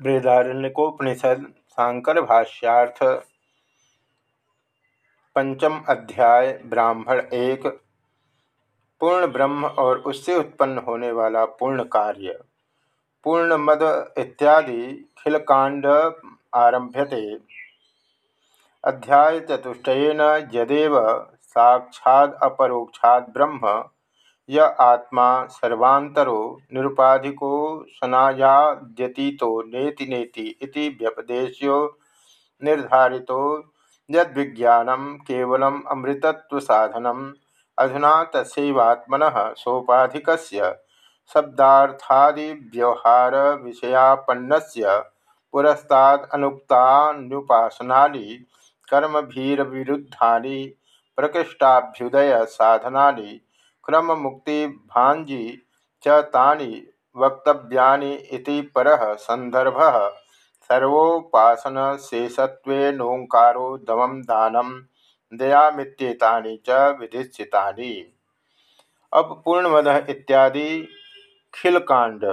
बृहदारण्यकोपनिषद शांकर भाष्यार्थ पंचम अध्याय ब्राह्मण एक, पूर्ण ब्रह्म और उससे उत्पन्न होने वाला पूर्ण कार्य। पूर्ण मद इत्यादि खिलकांड आरभ्यते अध्याय चतुष्टयेन यदेव साक्षाद अपरोक्षाद ब्रह्म य आत्मा सर्वांतरो निरुपाधिको सनायाद्यतीतो नेति नेति इति व्यपदेश्यो निर्धारितो यद्विज्ञानं केवलम् अमृतत्वसाधनम्। अधुना तस्वात्मन सोपाधिकस्य शब्दार्थादिव्यवहारविषयापन्नस्य पुरस्तादनुक्तान्युपासनानि, कर्मभिर्विरुद्धानि प्रकृष्टाभ्युदय साधनानि क्रम मुक्ति भांजी च तानि वक्तव्यानि परः संदर्भः सर्वोपासन शेषत्वेनोंकारो दमम दानम दयामित्येतानि च विधिष्ठितानि। अब पूर्णमद इत्यादि खिलकांड।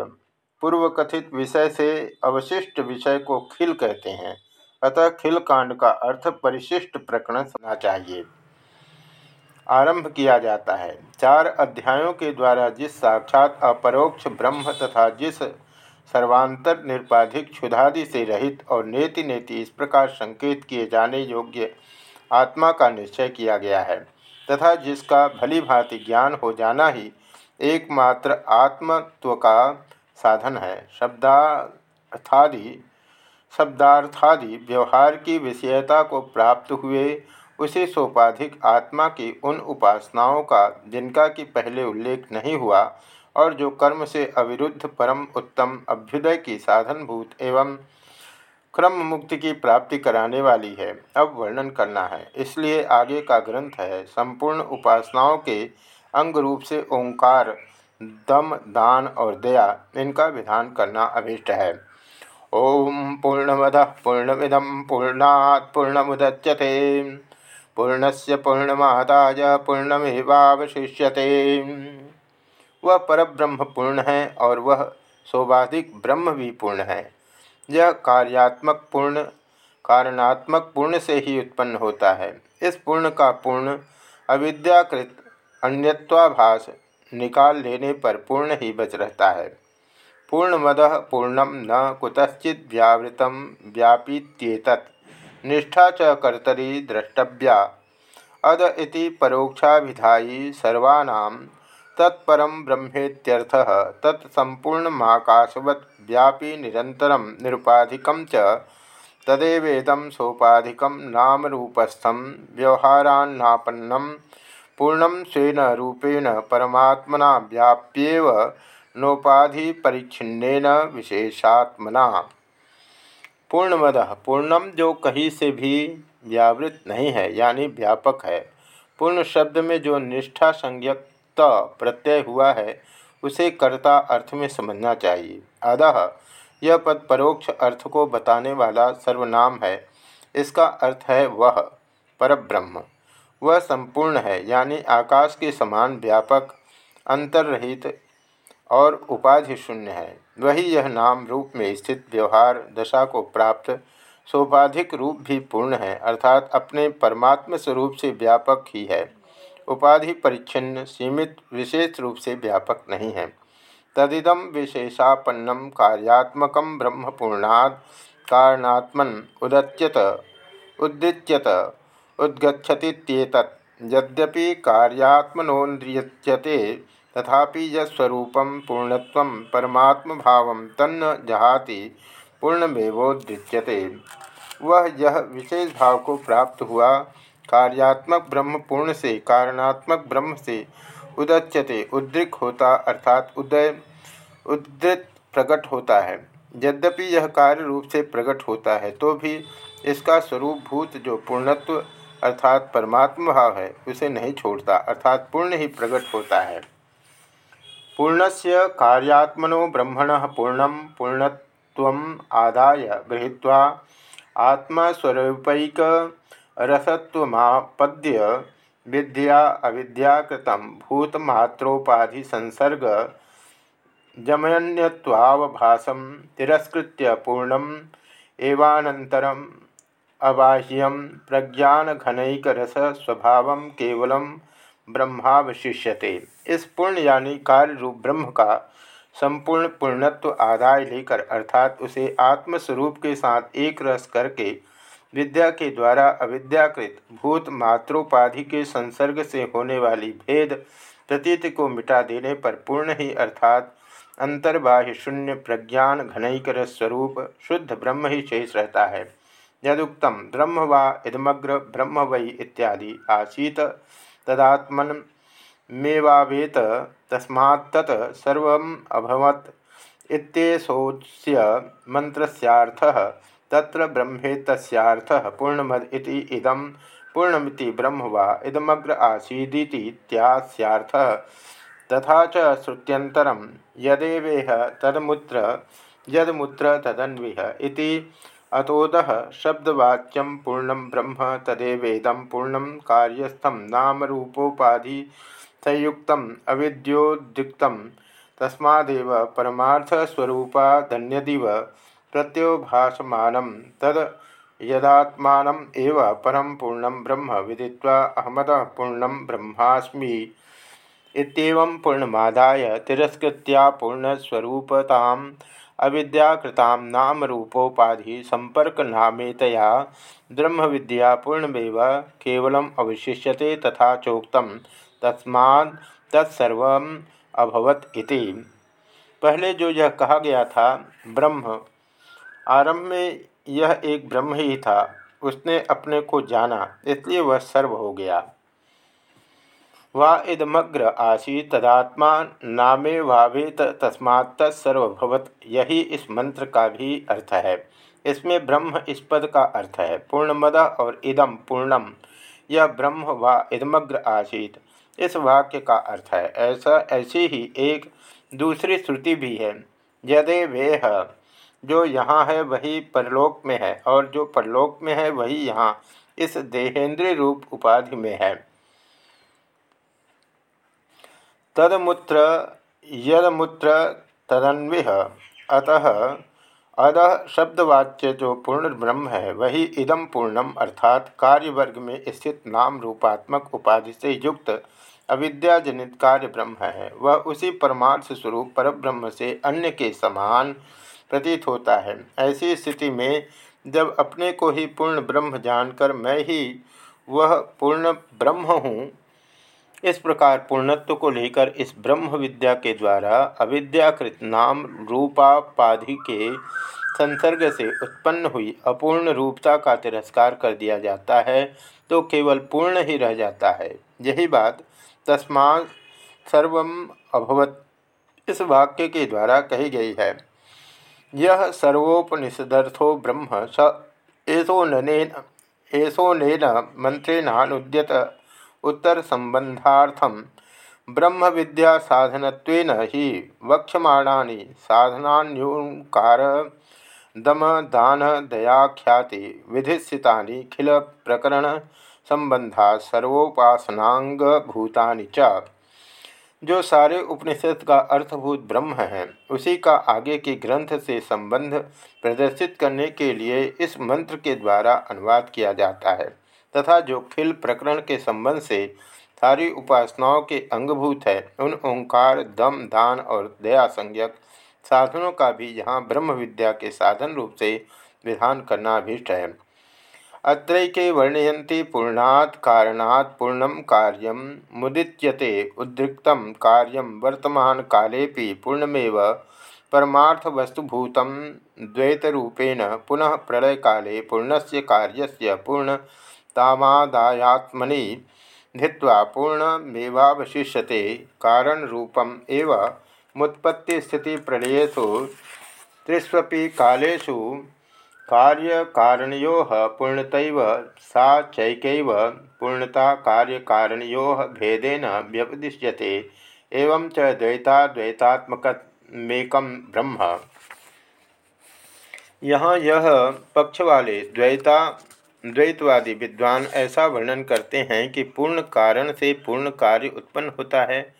पूर्व कथित विषय से अवशिष्ट विषय को खिल कहते हैं। अतः खिलकांड का अर्थ परिशिष्ट प्रकरण होना चाहिए। आरंभ किया जाता है। चार अध्यायों के द्वारा जिस साक्षात अपरोक्ष ब्रह्म तथा जिस सर्वांतर निरपाधिक क्षुधादि से रहित और नेति नेति इस प्रकार संकेत किए जाने योग्य आत्मा का निश्चय किया गया है, तथा जिसका भली भांति ज्ञान हो जाना ही एकमात्र आत्मत्व का साधन है। शब्दार्थादि शब्दार्थादि व्यवहार की विषयता को प्राप्त हुए उसी सोपाधिक आत्मा की उन उपासनाओं का, जिनका कि पहले उल्लेख नहीं हुआ और जो कर्म से अविरुद्ध परम उत्तम अभ्युदय की साधनभूत एवं क्रम मुक्ति की प्राप्ति कराने वाली है, अब वर्णन करना है। इसलिए आगे का ग्रंथ है, संपूर्ण उपासनाओं के अंग रूप से ओंकार, दम, दान और दया, इनका विधान करना अभिष्ट है। ओम पूर्णमद पूर्णमिदम पूर्णात् पूर्णमुदच्यते। पूर्णस्य पूर्णमादाय पूर्णमेवावशिष्यते। वह परब्रह्म पूर्ण है और वह सौभाधिक ब्रह्म भी पूर्ण है। यह कार्यात्मक पूर्ण, कारणात्मक पूर्ण से ही उत्पन्न होता है। इस पूर्ण का पूर्ण अविद्याकृत अन्यत्वाभास निकाल लेने पर पूर्ण ही बच रहता है। पूर्णमद पूर्णम न कुतश्चित व्यावृतम व्यापीत्येत निष्ठा च कर्तरी द्रष्टव्या। अद इति परोक्षाभिधायी सर्वाणां तत्परम ब्रह्मेत्यर्थः तत्संपूर्णमाकाशवत् व्यापी निरन्तरं निरुपाधिकं च तदेवेदं सोपाधिकं नामरूपस्थं व्यवहारान्नापन्नं पूर्णं स्वेन रूपेण परमात्मना व्याप्येव नोपाधिपरिच्छिन्नेन विशेषात्मना। पूर्णमद पूर्णम जो कहीं से भी व्यावृत नहीं है, यानी व्यापक है। पूर्ण शब्द में जो निष्ठा संज्ञक प्रत्यय हुआ है, उसे कर्ता अर्थ में समझना चाहिए। अतः यह पद परोक्ष अर्थ को बताने वाला सर्वनाम है। इसका अर्थ है वह, परब्रह्म। वह संपूर्ण है, यानी आकाश के समान व्यापक, अंतर्रहित और उपाधि शून्य है। वही यह नाम रूप में स्थित व्यवहार दशा को प्राप्त सोपाधिक रूप भी पूर्ण है, अर्थात अपने परमात्म स्वरूप से व्यापक ही है। उपाधि परिच्छिन्न सीमित विशेष रूप से व्यापक नहीं है। तदिदम विशेषापन्नम कार्यात्मक ब्रह्म पूर्णाद कारणात्मन उदच्यत, उद्दिच्यत उद्गछतीत यद्यपि कार्यात्मनोन्द्रियते तथापि यस्वरूपम पूर्णत्व परमात्म भाव तन्न जहाति पूर्णमेवोदृच्यते वह यह विशेष भाव को प्राप्त हुआ, कार्यात्मक ब्रह्म पूर्ण से कारणात्मक ब्रह्म से उदच्यते, उद्रिक होता अर्थात उदय उद्धृत प्रकट होता है। यद्यपि यह कार्य रूप से प्रकट होता है तो भी इसका स्वरूप भूत जो पूर्णत्व अर्थात परमात्म भाव है, उसे नहीं छोड़ता, अर्थात पूर्ण ही प्रकट होता है। पूर्णस्य कार्यात्मनो ब्रह्मण पूर्ण पूर्णत्व आदाय, गृहीत्वा आत्मस्वरूपैक रसत्वमापद्य विद्या भूतमात्रोपाधि संसर्ग जमयन्यवाभासम तिरस्कृत्य पूर्णम एवानंतरम अबाह्यम प्रज्ञानघनैकरस स्वभाव केवल ब्रह्मावशिष्यते इस पूर्ण यानी कार्य रूप ब्रह्म का संपूर्ण पूर्णत्व आदाय लेकर अर्थात उसे आत्मस्वरूप के साथ एक रस करके विद्या के द्वारा अविद्याकृत भूत मात्रोपाधि के संसर्ग से होने वाली भेद प्रतीति को मिटा देने पर पूर्ण ही अर्थात अंतर्बाह्य शून्य प्रज्ञान घनैकर स्वरूप शुद्ध ब्रह्म ही शेष रहता है। यदुक्तम ब्रह्म वा इदमग्र ब्रह्म वै इत्यादि आसीत तदात्मन मेवावेत तस्मात्तत् सर्वम् अभवत् इत्येषोऽस्य मन्त्रस्यार्थः, तत्र ब्रह्मेतस्यार्थः पूर्णमद इति इदं, पूर्णमिति ब्रह्म वा इदमग्र आसीदिति इत्यास्यार्थः। तथा च श्रुत्यन्तरं यदेवेह तदमुत्र, यदमुत्र तदन्विह इति अतोदः शब्दवाच्यम पूर्णम ब्रह्म तदेवेदम पूर्णम कार्यस्थम नाम रूपोपाधि संयुक्त अविद्योदिक्त तस्मादेव परमार्थस्वरूपादन्यदिव प्रत्योभासमान तद यदात्मानम एव परम पूर्णम ब्रह्म विदित्वा अहमद पूर्णम ब्रह्मास्मि। इत्येवं पूर्णमादाय तिरस्कृत्या पूर्णस्वरूपताम् अविद्याकृतां नाम रूपोपाधि संपर्क नामेतया ब्रह्म विद्या पूर्णमेव केवलम अवशिष्यते तथा चोक्तम तस्मा तत्सर्व अभवत इति। पहले जो यह कहा गया था, ब्रह्म, आरंभ में यह एक ब्रह्म ही था, उसने अपने को जाना, इसलिए वह सर्व हो गया। वा इदमग्र आसी तदात्मा नामे वावेत तस्मात् तत्सर्वभवत। यही इस मंत्र का भी अर्थ है। इसमें ब्रह्म इस पद का अर्थ है। पूर्णमद और इदम पूर्णम। यह ब्रह्म व इदमग्र आसीत। इस वाक्य का अर्थ है। ऐसा, ऐसी ही एक दूसरी श्रुति भी है। यदे वेह, जो यहाँ है वही परलोक में है और जो परलोक में है वही यहाँ। इस देहेंद्रीय रूप उपाधि में है। तदमुत्र यदमुत्र तदन्विह। अतः अद शब्दवाच्य जो पूर्ण ब्रह्म है, वही इदम पूर्णम अर्थात कार्यवर्ग में स्थित नाम रूपात्मक उपाधि से युक्त अविद्याजनित कार्य ब्रह्म है। वह उसी परमार्थ स्वरूप परब्रह्म से अन्य के समान प्रतीत होता है। ऐसी स्थिति में जब अपने को ही पूर्ण ब्रह्म जानकर मैं ही वह पूर्ण ब्रह्म हूँ इस प्रकार पूर्णत्व को लेकर इस ब्रह्म विद्या के द्वारा अविद्याकृत नाम रूपापाधि के संसर्ग से उत्पन्न हुई अपूर्ण रूपता का तिरस्कार कर दिया जाता है तो केवल पूर्ण ही रह जाता है। यही बात तस्मा सर्व अभवत। इस वाक्य के द्वारा कही गई है। यह सर्वोपनिषदर्थो ब्रह्म स एसोनेन एसोनेन मंत्रेणानुद्यत उत्तर संबंधार्थम ब्रह्म विद्या साधन ही वक्षमाणानि साधनान्यूकार दम दान दयाख्याति विधिस्थितानि खिल प्रकरण संबंधा सर्वोपासनांग भूतानि च। जो सारे उपनिषद का अर्थभूत ब्रह्म है, उसी का आगे के ग्रंथ से संबंध प्रदर्शित करने के लिए इस मंत्र के द्वारा अनुवाद किया जाता है। तथा जो खिल प्रकरण के संबंध से सारी उपासनाओं के अंगभूत है, उन ओंकार, दम, दान और दया संज्ञक साधनों का भी यहाँ ब्रह्म विद्या के साधन रूप से विधान करना अभीष्ट है। अत्रैके वर्णयन्ति पूर्णात् कारणात् पूर्णं कार्यं, मुदित्यते उद्रिक्तं वर्तमान वर्तमानकालेपि पूर्णमेव परमार्थवस्तुभूतं द्वैतरूपेण पुनः प्रलयकाले पूर्णस्य कार्यस्य पूर्णतामादायात्मनि धित्वा पूर्णमेवावशिष्यते। कारणरूपम् एव मुत्पत्तिस्थितिप्रलयेषु त्रिष्वपि कालेषु कार्यकारणयो पूर्णत सा चैक पूर्णता कार्यकारणयो भेदेन व्यपदिश्यते एवं च द्वैताद्वैतात्मकमेकं ब्रह्म। यहाँ यह पक्ष वाले द्वैता द्वैतवादी विद्वान ऐसा वर्णन करते हैं कि पूर्ण कारण से पूर्ण कार्य उत्पन्न होता है।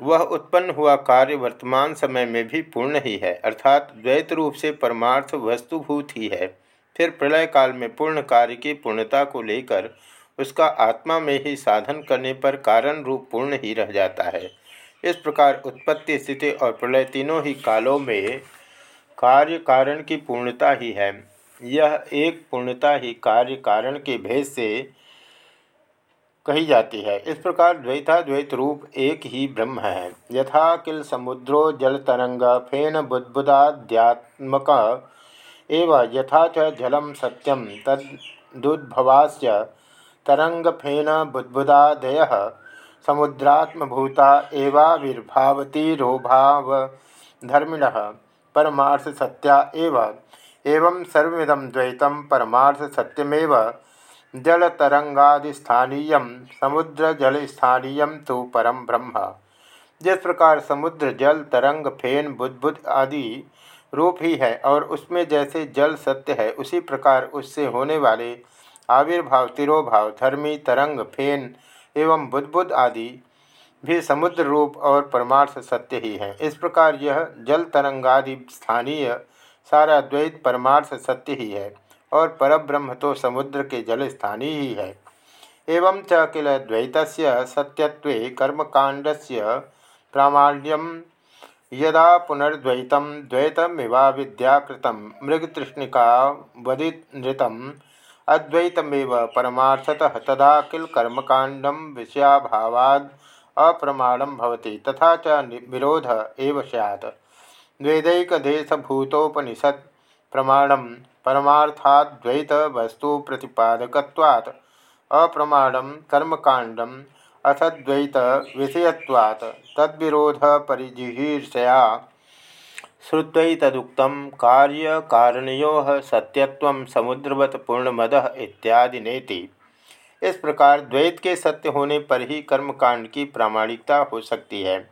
वह उत्पन्न हुआ कार्य वर्तमान समय में भी पूर्ण ही है, अर्थात द्वैत रूप से परमार्थ वस्तुभूत ही है। फिर प्रलय काल में पूर्ण कार्य की पूर्णता को लेकर उसका आत्मा में ही साधन करने पर कारण रूप पूर्ण ही रह जाता है। इस प्रकार उत्पत्ति, स्थिति और प्रलय तीनों ही कालों में कार्य कारण की पूर्णता ही है। यह एक पूर्णता ही कार्य कारण के भेद से कही जाती है। इस प्रकार द्वैताद्वैत रूप एक ही ब्रह्म है। यथा किल समुद्रो जल तरंग फेन बुद्बुदाध्यात्मक एव यथा च जलम सत्यम तदुद्भवाच तरंग फेन बुद्बुदादय समुद्रात्मभूता एवाविर्भावतीरोभाव धर्मिण परमार्थ सत्या एव एवं सर्विदम द्वैतम परमार्थ सत्यमेव जल तरंगादिस्थानीय समुद्र जल स्थानीय तो परम ब्रह्म। जिस प्रकार समुद्र, जल, तरंग, फेन बुद्बुद आदि रूप ही है और उसमें जैसे जल सत्य है, उसी प्रकार उससे होने वाले आविर्भाव, तिरोभाव, धर्मी, तरंग, फेन एवं बुद्बुद आदि भी समुद्र रूप और परमार्थ सत्य ही है। इस प्रकार यह जल तरंगादि स्थानीय सारा द्वैत परमार्थ सत्य ही है और परब्रह्म तो समुद्र के जल स्थानीय ही है। एवं च किल द्वैत सत्यत्व कर्मकांड से प्रामाण्यम यदा पुनर्द्वैत द्वैतमिवा विद्याकृत मृगतृष्णिका वदित अद्वैतमेव परमार्थतः तदा किल कर्मकांड विषयाभावाद अप्रमाणम भवति तथा च विरोध एव सैत् द्वैदैकदेशभूतोपनिषत् प्रमाणम परमार्थाद्वैत वस्तु प्रतिपादकत्वात् अप्रमाणम कर्मकांडम असद्वैत विषयत्वात् तद्विरोध परिजिहीर्षया श्रुत्वैतदुक्त कार्य कारणयो सत्यत्व समुद्रवत पूर्णमद इत्यादि नेति। इस प्रकार द्वैत के सत्य होने पर ही कर्मकांड की प्रामाणिकता हो सकती है।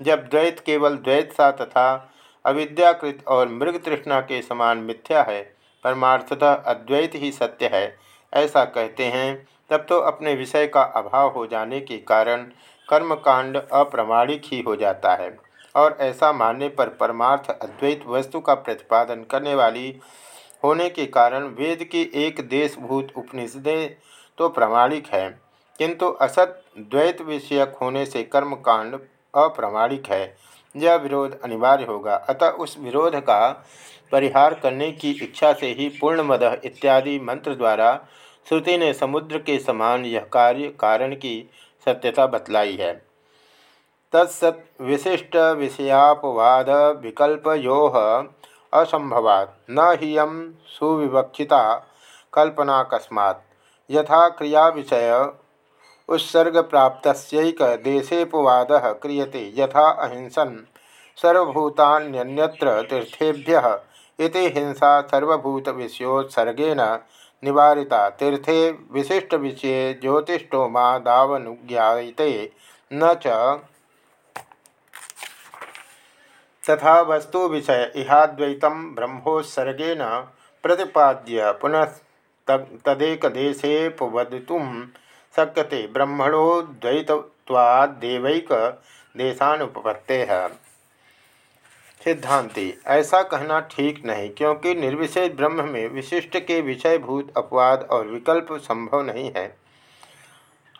जब द्वैत केवल द्वैत सा तथा अविद्याकृत और मृग तृष्णा के समान मिथ्या है, परमार्थतः अद्वैत ही सत्य है। ऐसा कहते हैं, तब तो अपने विषय का अभाव हो जाने के कारण कर्मकांड अप्रमाणिक ही हो जाता है। और ऐसा मानने पर परमार्थ अद्वैत वस्तु का प्रतिपादन करने वाली होने के कारण वेद की एक देशभूत उपनिषदें तो प्रमाणिक है, किंतु असत द्वैत विषयक होने से कर्मकांड अप्रामाणिक है। यह विरोध अनिवार्य होगा। अतः उस विरोध का परिहार करने की इच्छा से ही पूर्ण पूर्णमद इत्यादि मंत्र द्वारा श्रुति ने समुद्र के समान यह कार्य, कारण की सत्यता बतलाई है। तत्सत विशिष्ट विषयापवाद विकल्पयो असंभवात। न हियम सुविवक्षिता कल्पना कस्मात् यथा क्रिया विषय उत्सर्ग प्राप्त देशेपवाद क्रियते यथा अहिंसन। सर्वभूतान्यन्यत्र तीर्थेभ्य। हिंसा सर्वभूत विषयोत्सर्गेण निवारिता। तीर्थे विशिष्ट विषय ज्योतिषोमा दावनुज्ञाते न तथा वस्तु विषय इहाद्वैत ब्रह्मोत्सर्गेण प्रतिपाद्य पुनः तदेकदेशेपवदितुं शक्यते देशानुपत्ते सिद्धांति, ऐसा कहना ठीक नहीं, क्योंकि निर्विशेष ब्रह्म में विशिष्ट के विषयभूत अपवाद और विकल्प संभव नहीं है।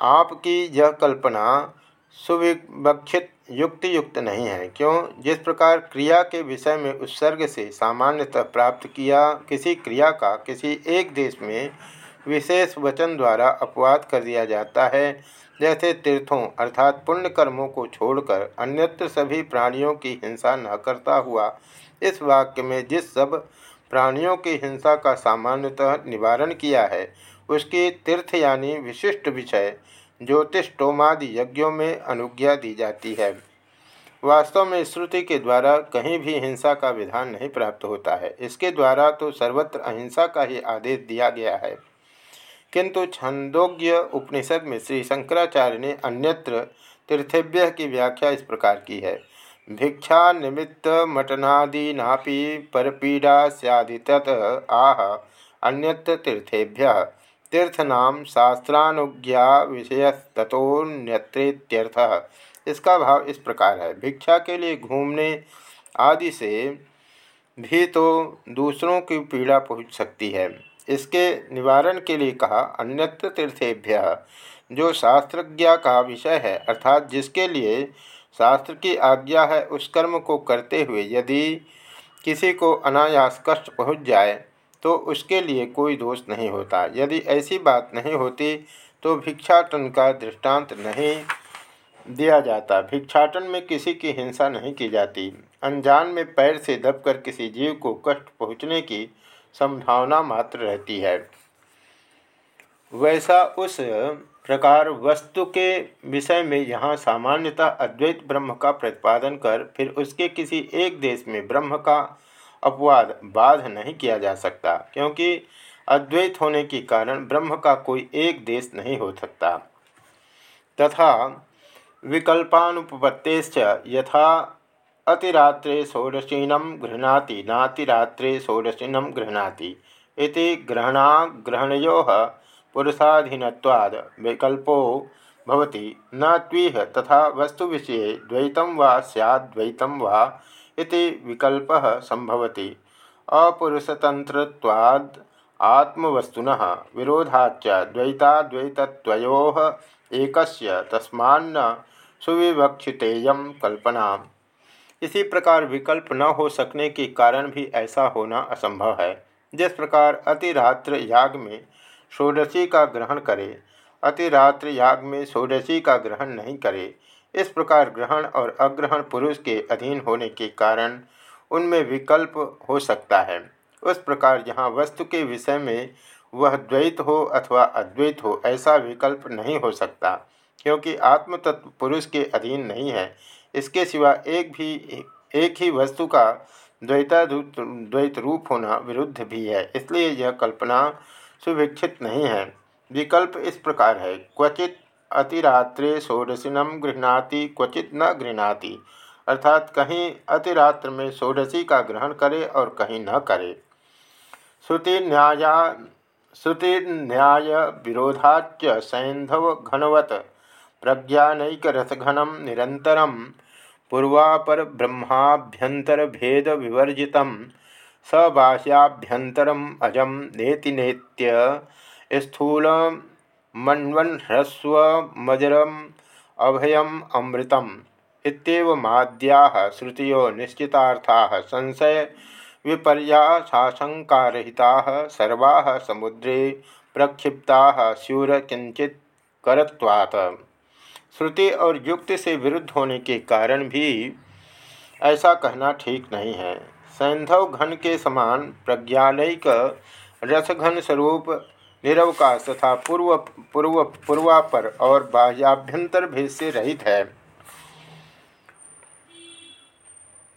आपकी यह कल्पना सुविवक्षित युक्ति युक्त नहीं है, क्यों? जिस प्रकार क्रिया के विषय में उत्सर्ग से सामान्यतः प्राप्त किया किसी क्रिया का किसी एक देश में विशेष वचन द्वारा अपवाद कर दिया जाता है। जैसे तीर्थों अर्थात पुण्य कर्मों को छोड़कर अन्यत्र सभी प्राणियों की हिंसा न करता हुआ, इस वाक्य में जिस सब प्राणियों की हिंसा का सामान्यतः निवारण किया है, उसकी तीर्थ यानी विशिष्ट विषय ज्योतिष टोमादि यज्ञों में अनुज्ञा दी जाती है। वास्तव में श्रुति के द्वारा कहीं भी हिंसा का विधान नहीं प्राप्त होता है। इसके द्वारा तो सर्वत्र अहिंसा का ही आदेश दिया गया है। किंतु छंदोग्य उपनिषद में श्री शंकराचार्य ने अन्यत्र तीर्थेभ्य की व्याख्या इस प्रकार की है। भिक्षा निमित्त मटनादि नापि परपीड़ा सैदि तत् आह, अन्यत्र तीर्थेभ्य। तीर्थनाम शास्त्रानुज्ञा विषय तथोन्यत्रेत्यर्थ इसका भाव इस प्रकार है। भिक्षा के लिए घूमने आदि से भी तो दूसरों की पीड़ा पहुँच सकती है। इसके निवारण के लिए कहा, अन्यत्र तीर्थेभ्य, जो शास्त्रज्ञा का विषय है, अर्थात जिसके लिए शास्त्र की आज्ञा है, उस कर्म को करते हुए यदि किसी को अनायास कष्ट पहुँच जाए तो उसके लिए कोई दोष नहीं होता। यदि ऐसी बात नहीं होती तो भिक्षाटन का दृष्टांत नहीं दिया जाता। भिक्षाटन में किसी की हिंसा नहीं की जाती। अनजान में पैर से दबकर किसी जीव को कष्ट पहुँचने की संभावना मात्र रहती है। वैसा उस प्रकार वस्तु के विषय में यहाँ सामान्यतः अद्वैत ब्रह्म का प्रतिपादन कर, फिर उसके किसी एक देश में ब्रह्म का अपवाद बाध नहीं किया जा सकता, क्योंकि अद्वैत होने के कारण ब्रह्म का कोई एक देश नहीं हो सकता। तथा विकल्पानुपत्तेश्च यथा अतिरात्रे षोडशीनम गृहणाति, नातिरात्रे षोडशीनम गृहणाति। इति ग्रहणाग्रहणयो पुरुषाधीनवाद विकल्पो भवति। न तथा वस्तु विषय वा सैद्वैतम वा इति विकल्पः संभवति अपुरुषतंत्रत्वाद् आत्मवस्तुनः विरोधाच्च द्वैताद्वैतत्वयोः एकस्य तस्मान्न सुविवक्षितेयम कल्पना इसी प्रकार विकल्प न हो सकने के कारण भी ऐसा होना असंभव है। जिस प्रकार अतिरात्र याग में षोडशी का ग्रहण करे, अतिरात्र याग में षोडशी का ग्रहण नहीं करे, इस प्रकार ग्रहण और अग्रहण पुरुष के अधीन होने के कारण उनमें विकल्प हो सकता है। उस प्रकार यहाँ वस्तु के विषय में वह द्वैत हो अथवा अद्वैत हो, ऐसा विकल्प नहीं हो सकता, क्योंकि आत्म तत्व पुरुष के अधीन नहीं है। इसके सिवा एक भी, एक ही वस्तु का द्वैता द्वैत रूप होना विरुद्ध भी है। इसलिए यह कल्पना सुविक्षित नहीं है। विकल्प इस प्रकार है। क्वचित अतिरात्रे षोडशिनम गृहणाति, क्वचित न गृहणाति। अर्थात कहीं अतिरात्र में षोडशी का ग्रहण करे और कहीं न करे। श्रुति न्याया श्रुति न्याय विरोधाच सैंधव घनवत। प्रज्ञानक रसघनम निरंतरम पूर्वापर ब्रह्माभ्यंतर भेद विवर्जित सबाह्याभ्यंतरम अजम नेति नेत्य स्थूल मन्वन्ह्रस्वमजरम अभयम अमृतम इत्येवमाद्याः श्रुतियो निश्चितार्थाः संशय विपर्यासाशंकारहिताः सर्वाः समुद्रे प्रक्षिप्ता स्यूर किंचित करत्वात्। श्रुति और युक्ति से विरुद्ध होने के कारण भी ऐसा कहना ठीक नहीं है। सैंधव घन के समान प्रज्ञानिक रसघन स्वरूप निरवकाश तथा पूर्व पूर्व, पूर्वापर और बाह्याभ्यंतर भेद से रहित है।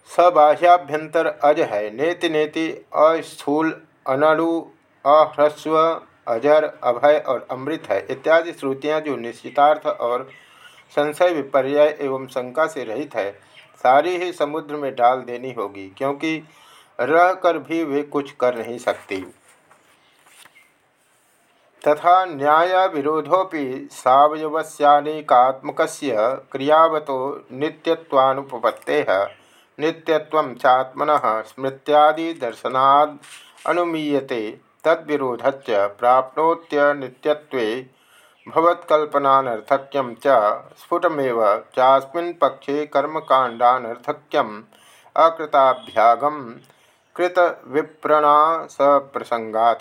सबाह्याभ्यंतर अज है, नेति नेति अस्थूल अनड़ु अह्रस्व, अजर, अभय और अमृत है। इत्यादि श्रुतियाँ जो निश्चितार्थ और संशय विपर्य एवं शंका से रहित है। सारी ही समुद्र में डाल देनी होगी, क्योंकि रह कर भी वे कुछ कर नहीं सकती। तथा न्याय विरोधोपि सवयवस्यानेकात्मक क्रियावतो नित्यत्वानुपपत्ते, नित्यत्व चात्मन स्मृत्यादिदर्शनाद अनुमीयते तद्विरोधच प्राप्नोत्य नित्यत्वे भवत्कल्पनानर्थक्यं च स्फुटमेव चास्मिन् पक्षे कर्मकाण्डानर्थक्यम् अकृताभ्यागम कृतविप्रणा सप्रसंगात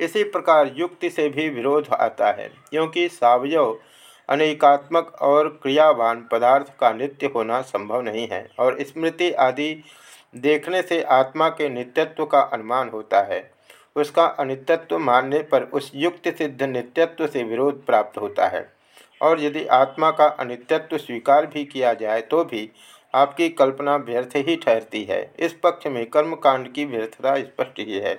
इसी प्रकार युक्ति से भी विरोध आता है, क्योंकि सावयव अनेकात्मक और क्रियावान पदार्थ का नित्य होना संभव नहीं है, और स्मृति आदि देखने से आत्मा के नित्यत्व का अनुमान होता है। उसका अनित्यत्व मानने पर उस युक्त सिद्ध नित्यत्व से विरोध प्राप्त होता है। और यदि आत्मा का अनित्यत्व स्वीकार भी किया जाए तो भी आपकी कल्पना व्यर्थ ही ठहरती है। इस पक्ष में कर्मकांड की व्यर्थता स्पष्ट ही है,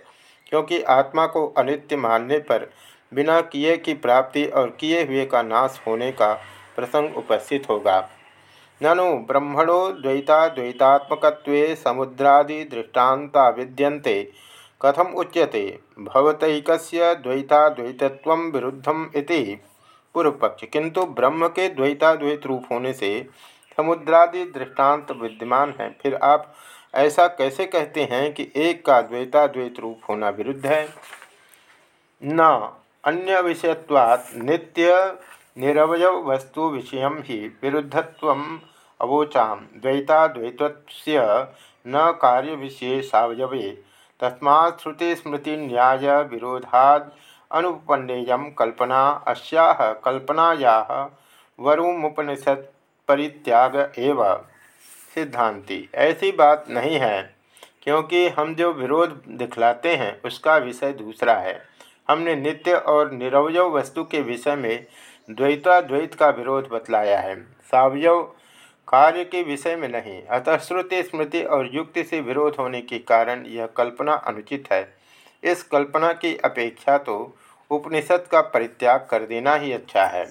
क्योंकि आत्मा को अनित्य मानने पर बिना किए की प्राप्ति और किए हुए का नाश होने का प्रसंग उपस्थित होगा। ननु ब्रह्मणो द्वैताद्वैतात्मक समुद्रादि दृष्टानता विद्यन्ते। कथम उच्यते। भवतैक द्वैताद्वैतत्व विरुद्धम इति। किंतु ब्रह्म के द्वैताद्वैत रूप होने से समुद्रादि दृष्टांत विद्यमान है। फिर आप ऐसा कैसे कहते हैं कि एक का द्वैताद्वैत रूप होना विरुद्ध है? न, अन्य विषयत्वात् नित्य निरवय वस्तु विषय ही विरुद्धत्व अवोचा द्वैताद्वैत न कार्य विषय सवयवे। तस्मा श्रुति स्मृति न्याय विरोधाद अनुपन्नेय कल्पना अस्या कल्पनाया वरुमुपनिषद परित्याग एव सिद्धांति। ऐसी बात नहीं है, क्योंकि हम जो विरोध दिखलाते हैं, उसका विषय दूसरा है। हमने नित्य और निरवय वस्तु के विषय में द्वैताद्वैत का विरोध बतलाया है। सावयव कार्य के विषय में नहीं, अतः श्रुति, स्मृति और युक्ति से विरोध होने के कारण यह कल्पना अनुचित है। इस कल्पना की अपेक्षा तो उपनिषद का परित्याग कर देना ही अच्छा है।